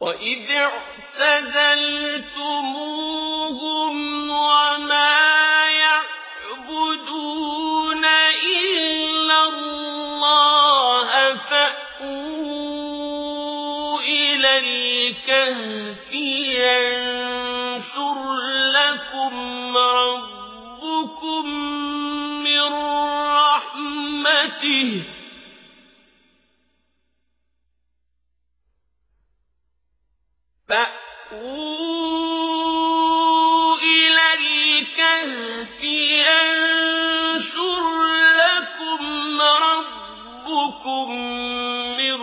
وإذ اعتزلتموهم وما يعبدون إلا الله فأووا إلى الكهف ينشر لكم ربكم من رحمته يرزقكم من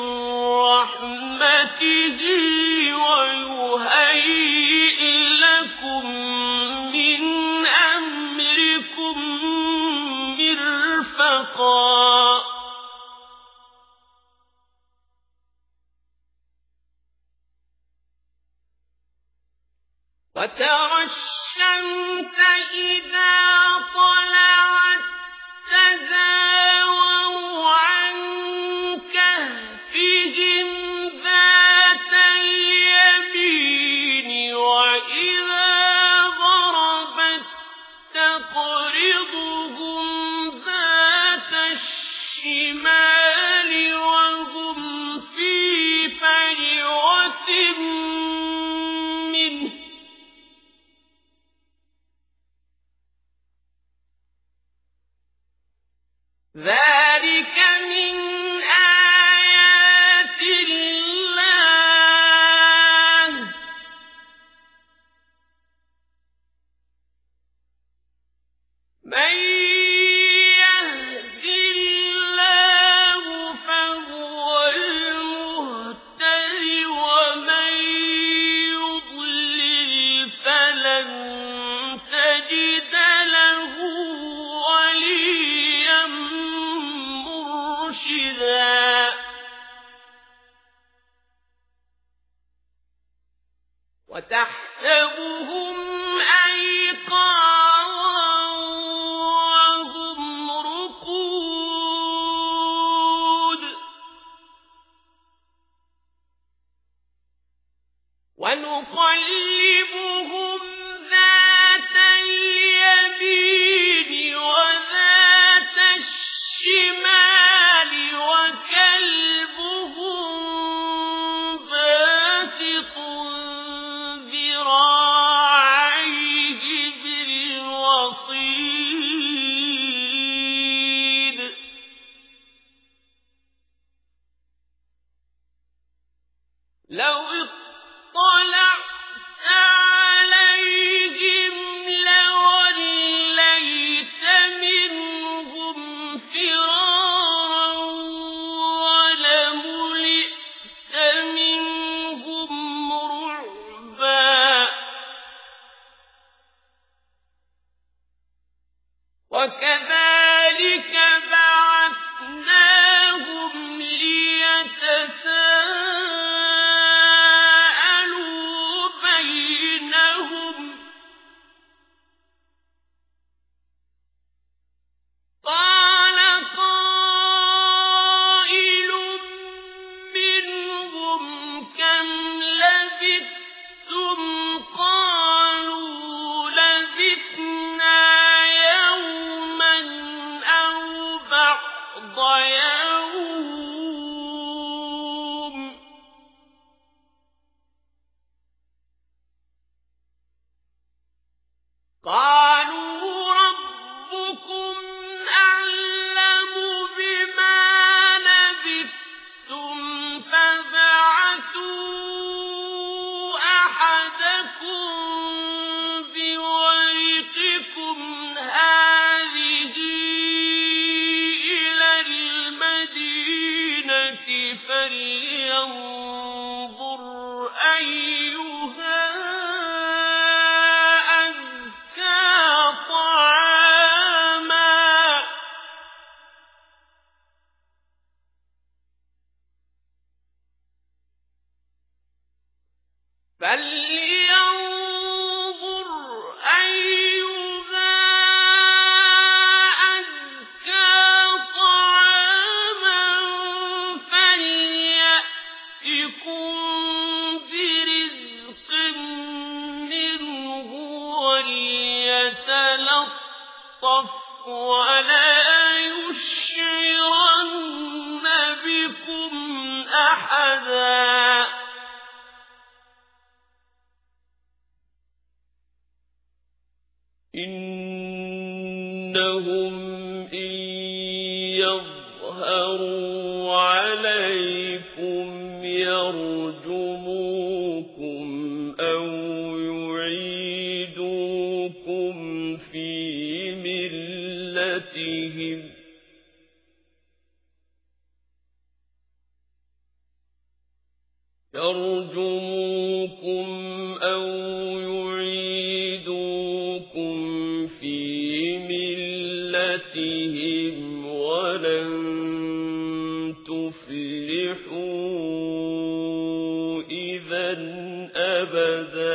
رحمته ويهيئ لكم من أمركم مرفقا. وترى الشمس إذا تحسبهم أيقاظا وهم رقود ونقال فلينظر أيها أزكى طعاما. فلينظر إنهم إن يظهروا عليكم يرجموكم أو يعيدوكم في ملتهم يرجموكم تفلحوا إذا أبداً